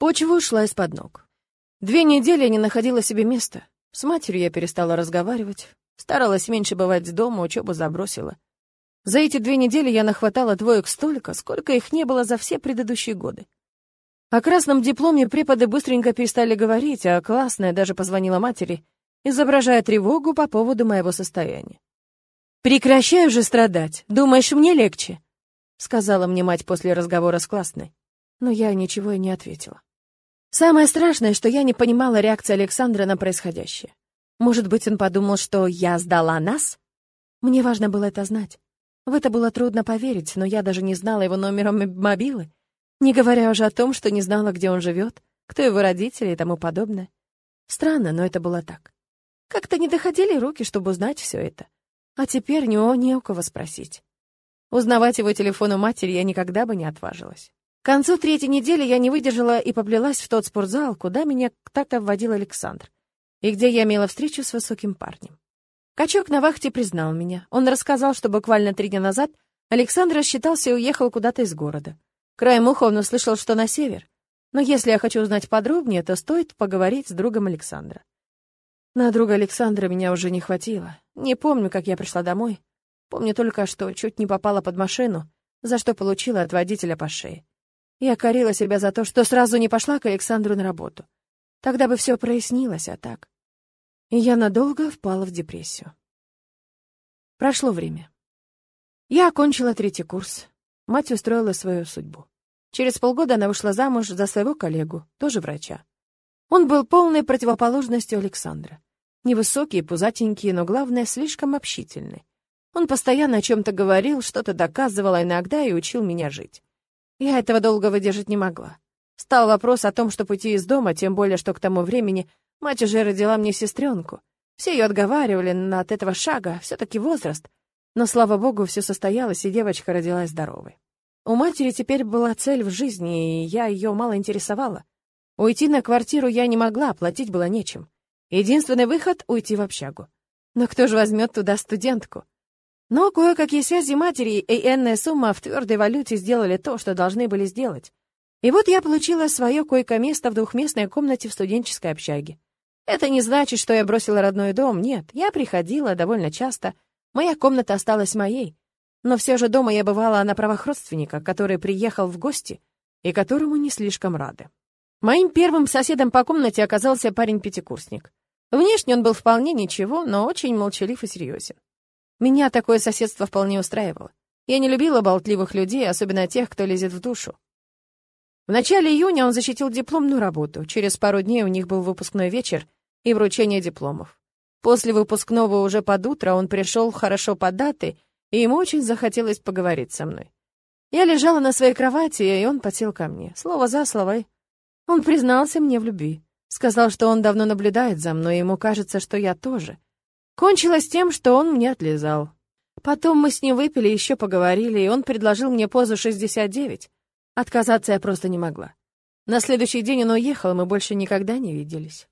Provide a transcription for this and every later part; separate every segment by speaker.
Speaker 1: Почва ушла из-под ног. Две недели я не находила себе места. С матерью я перестала разговаривать, старалась меньше бывать дома, учебу забросила. За эти две недели я нахватала двоек столько, сколько их не было за все предыдущие годы. О красном дипломе преподы быстренько перестали говорить, а классная даже позвонила матери, изображая тревогу по поводу моего состояния. «Прекращай уже страдать. Думаешь, мне легче?» — сказала мне мать после разговора с классной. Но я ничего и не ответила. Самое страшное, что я не понимала реакции Александра на происходящее. Может быть, он подумал, что я сдала нас? Мне важно было это знать. В это было трудно поверить, но я даже не знала его номера мобилы, не говоря уже о том, что не знала, где он живет, кто его родители и тому подобное. Странно, но это было так. Как-то не доходили руки, чтобы узнать все это. А теперь не, не у кого спросить. Узнавать его телефон у матери я никогда бы не отважилась. К концу третьей недели я не выдержала и поплелась в тот спортзал, куда меня так-то вводил Александр, и где я имела встречу с высоким парнем. Качок на вахте признал меня. Он рассказал, что буквально три дня назад Александр рассчитался и уехал куда-то из города. Краем уха он услышал, что на север. Но если я хочу узнать подробнее, то стоит поговорить с другом Александра. На друга Александра меня уже не хватило. Не помню, как я пришла домой. Помню только, что чуть не попала под машину, за что получила от водителя по шее. Я корила себя за то, что сразу не пошла к Александру на работу. Тогда бы все прояснилось, а так... И я надолго впала в депрессию. Прошло время. Я окончила третий курс. Мать устроила свою судьбу. Через полгода она вышла замуж за своего коллегу, тоже врача. Он был полной противоположностью Александра. Невысокий, пузатенький, но, главное, слишком общительный. Он постоянно о чем-то говорил, что-то доказывал а иногда и учил меня жить. Я этого долго выдержать не могла. Стал вопрос о том, чтобы уйти из дома, тем более, что к тому времени мать уже родила мне сестренку. Все ее отговаривали от этого шага, все-таки возраст. Но, слава богу, все состоялось, и девочка родилась здоровой. У матери теперь была цель в жизни, и я ее мало интересовала. Уйти на квартиру я не могла, платить было нечем. Единственный выход — уйти в общагу. Но кто же возьмет туда студентку? Но кое-какие связи матери и энная сумма в твердой валюте сделали то, что должны были сделать. И вот я получила свое койко-место в двухместной комнате в студенческой общаге. Это не значит, что я бросила родной дом, нет, я приходила довольно часто, моя комната осталась моей. Но все же дома я бывала на правах родственника, который приехал в гости и которому не слишком рады. Моим первым соседом по комнате оказался парень-пятикурсник. Внешне он был вполне ничего, но очень молчалив и серьезен. Меня такое соседство вполне устраивало. Я не любила болтливых людей, особенно тех, кто лезет в душу. В начале июня он защитил дипломную работу. Через пару дней у них был выпускной вечер и вручение дипломов. После выпускного уже под утро он пришел хорошо по даты, и ему очень захотелось поговорить со мной. Я лежала на своей кровати, и он подсел ко мне. Слово за слово. Он признался мне в любви. Сказал, что он давно наблюдает за мной, и ему кажется, что я тоже — Кончилось тем, что он мне отлезал. Потом мы с ним выпили, еще поговорили, и он предложил мне позу 69. Отказаться я просто не могла. На следующий день он уехал, и мы больше никогда не виделись.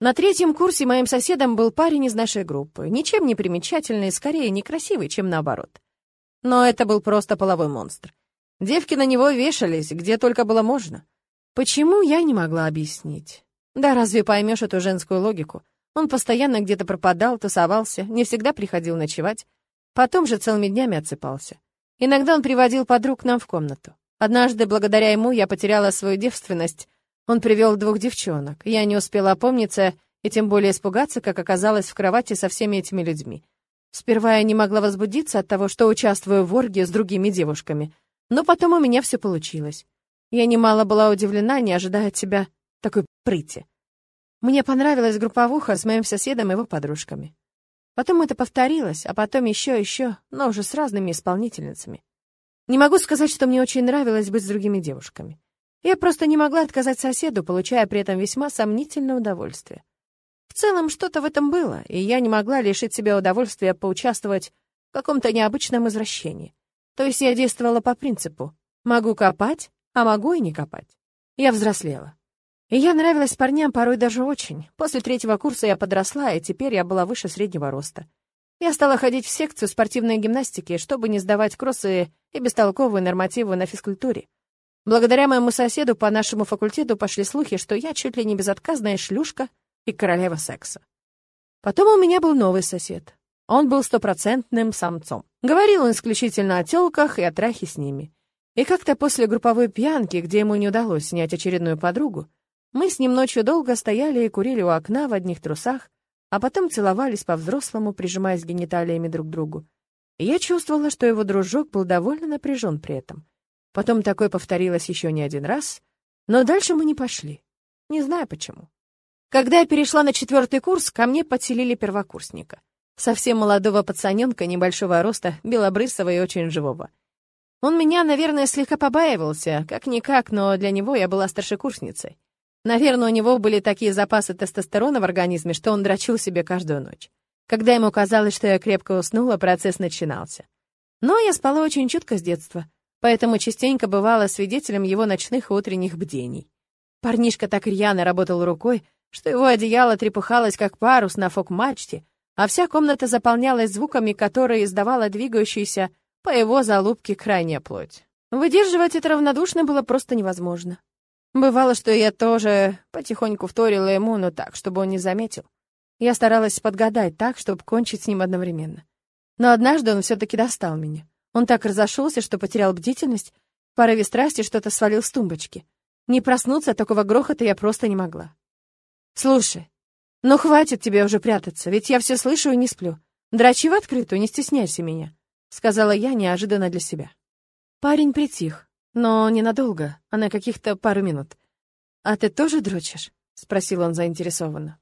Speaker 1: На третьем курсе моим соседом был парень из нашей группы, ничем не примечательный, скорее некрасивый, чем наоборот. Но это был просто половой монстр. Девки на него вешались, где только было можно. Почему, я не могла объяснить. Да разве поймешь эту женскую логику? Он постоянно где-то пропадал, тусовался, не всегда приходил ночевать. Потом же целыми днями отсыпался. Иногда он приводил подруг к нам в комнату. Однажды, благодаря ему, я потеряла свою девственность. Он привел двух девчонок. Я не успела опомниться и тем более испугаться, как оказалась в кровати со всеми этими людьми. Сперва я не могла возбудиться от того, что участвую в оргии с другими девушками, но потом у меня все получилось. Я немало была удивлена, не ожидая от себя такой прыти. Мне понравилась групповуха с моим соседом и его подружками. Потом это повторилось, а потом еще, еще, но уже с разными исполнительницами. Не могу сказать, что мне очень нравилось быть с другими девушками. Я просто не могла отказать соседу, получая при этом весьма сомнительное удовольствие. В целом, что-то в этом было, и я не могла лишить себя удовольствия поучаствовать в каком-то необычном извращении. То есть я действовала по принципу «могу копать, а могу и не копать». Я взрослела. И я нравилась парням порой даже очень. После третьего курса я подросла, и теперь я была выше среднего роста. Я стала ходить в секцию спортивной гимнастики, чтобы не сдавать кроссы и бестолковые нормативы на физкультуре. Благодаря моему соседу по нашему факультету пошли слухи, что я чуть ли не безотказная шлюшка и королева секса. Потом у меня был новый сосед. Он был стопроцентным самцом. Говорил он исключительно о телках и о трахе с ними. И как-то после групповой пьянки, где ему не удалось снять очередную подругу, мы с ним ночью долго стояли и курили у окна в одних трусах, а потом целовались по-взрослому, прижимаясь гениталиями друг к другу. И я чувствовала, что его дружок был довольно напряжен при этом. Потом такое повторилось еще не один раз, но дальше мы не пошли. Не знаю почему. Когда я перешла на четвертый курс, ко мне подселили первокурсника. Совсем молодого пацаненка, небольшого роста, белобрысого и очень живого. Он меня, наверное, слегка побаивался, как-никак, но для него я была старшекурсницей. Наверное, у него были такие запасы тестостерона в организме, что он дрочил себе каждую ночь. Когда ему казалось, что я крепко уснула, процесс начинался. Но я спала очень чутко с детства — поэтому частенько бывала свидетелем его ночных и утренних бдений. Парнишка так рьяно работал рукой, что его одеяло трепыхалось, как парус на фок-мачте, а вся комната заполнялась звуками, которые издавала двигающаяся по его залупке крайняя плоть. Выдерживать это равнодушно было просто невозможно. Бывало, что я тоже потихоньку вторила ему, но так, чтобы он не заметил. Я старалась подгадать так, чтобы кончить с ним одновременно. Но однажды он все-таки достал меня. Он так разошелся, что потерял бдительность, в порыве страсти что-то свалил с тумбочки. Не проснуться от такого грохота я просто не могла. «Слушай, ну хватит тебе уже прятаться, ведь я все слышу и не сплю. Драчи в открытую, не стесняйся меня», — сказала я неожиданно для себя. Парень притих, но ненадолго, а на каких-то пару минут. «А ты тоже дрочишь?» — спросил он заинтересованно.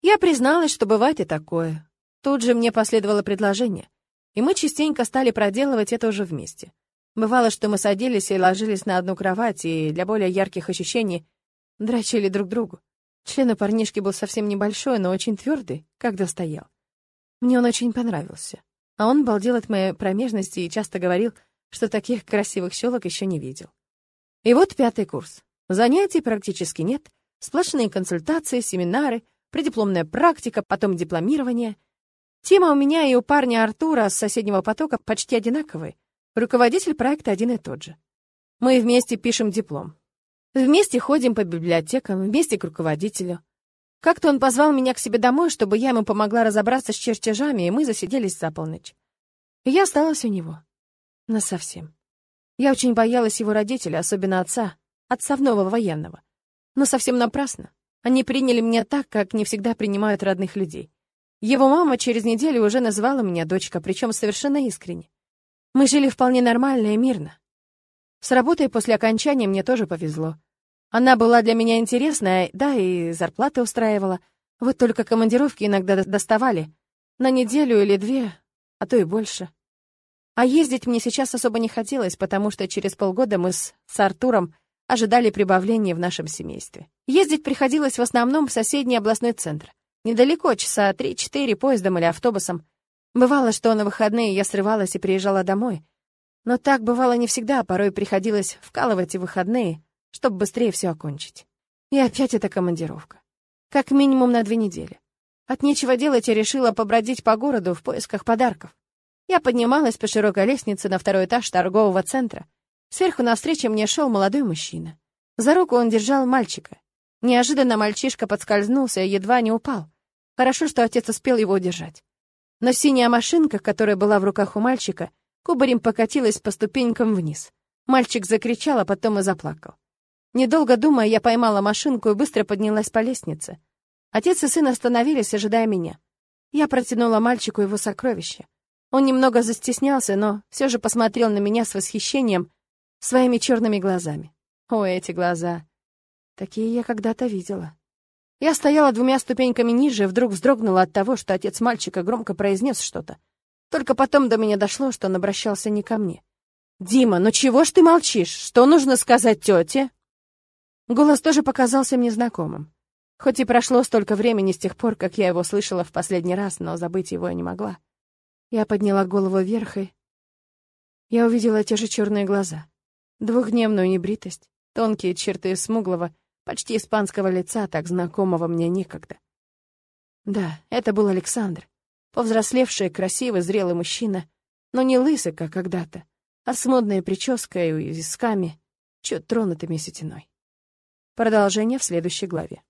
Speaker 1: Я призналась, что бывает и такое. Тут же мне последовало предложение и мы частенько стали проделывать это уже вместе. Бывало, что мы садились и ложились на одну кровать, и для более ярких ощущений дрочили друг другу. Член у парнишки был совсем небольшой, но очень твердый, когда стоял. Мне он очень понравился. А он балдел от моей промежности и часто говорил, что таких красивых щелок еще не видел. И вот пятый курс. Занятий практически нет, сплошные консультации, семинары, предипломная практика, потом дипломирование — Тема у меня и у парня Артура с соседнего потока почти одинаковые. Руководитель проекта один и тот же. Мы вместе пишем диплом. Вместе ходим по библиотекам, вместе к руководителю. Как-то он позвал меня к себе домой, чтобы я ему помогла разобраться с чертежами, и мы засиделись за полночь. И я осталась у него. Насовсем. Я очень боялась его родителей, особенно отца, отцовного военного. Но совсем напрасно. Они приняли меня так, как не всегда принимают родных людей. Его мама через неделю уже называла меня дочка, причем совершенно искренне. Мы жили вполне нормально и мирно. С работой после окончания мне тоже повезло. Она была для меня интересная, да, и зарплата устраивала. Вот только командировки иногда доставали. На неделю или две, а то и больше. А ездить мне сейчас особо не хотелось, потому что через полгода мы с, с Артуром ожидали прибавления в нашем семействе. Ездить приходилось в основном в соседний областной центр. Недалеко, часа три-четыре поездом или автобусом. Бывало, что на выходные я срывалась и приезжала домой. Но так бывало не всегда, порой приходилось вкалывать и выходные, чтобы быстрее все окончить. И опять эта командировка. Как минимум на две недели. От нечего делать я решила побродить по городу в поисках подарков. Я поднималась по широкой лестнице на второй этаж торгового центра. Сверху навстречу мне шел молодой мужчина. За руку он держал мальчика. Неожиданно мальчишка подскользнулся и едва не упал. Хорошо, что отец успел его удержать. Но синяя машинка, которая была в руках у мальчика, кубарем покатилась по ступенькам вниз. Мальчик закричал, а потом и заплакал. Недолго думая, я поймала машинку и быстро поднялась по лестнице. Отец и сын остановились, ожидая меня. Я протянула мальчику его сокровище. Он немного застеснялся, но все же посмотрел на меня с восхищением своими черными глазами. О, эти глаза! Такие я когда-то видела. Я стояла двумя ступеньками ниже и вдруг вздрогнула от того, что отец мальчика громко произнес что-то. Только потом до меня дошло, что он обращался не ко мне. «Дима, ну чего ж ты молчишь? Что нужно сказать тете?» Голос тоже показался мне знакомым. Хоть и прошло столько времени с тех пор, как я его слышала в последний раз, но забыть его я не могла. Я подняла голову вверх и... Я увидела те же черные глаза, двухдневную небритость, тонкие черты смуглого, почти испанского лица, так знакомого мне некогда. Да, это был Александр, повзрослевший, красивый, зрелый мужчина, но не лысый, как когда-то, а с модной прической и висками. чуть тронутыми сетиной. Продолжение в следующей главе.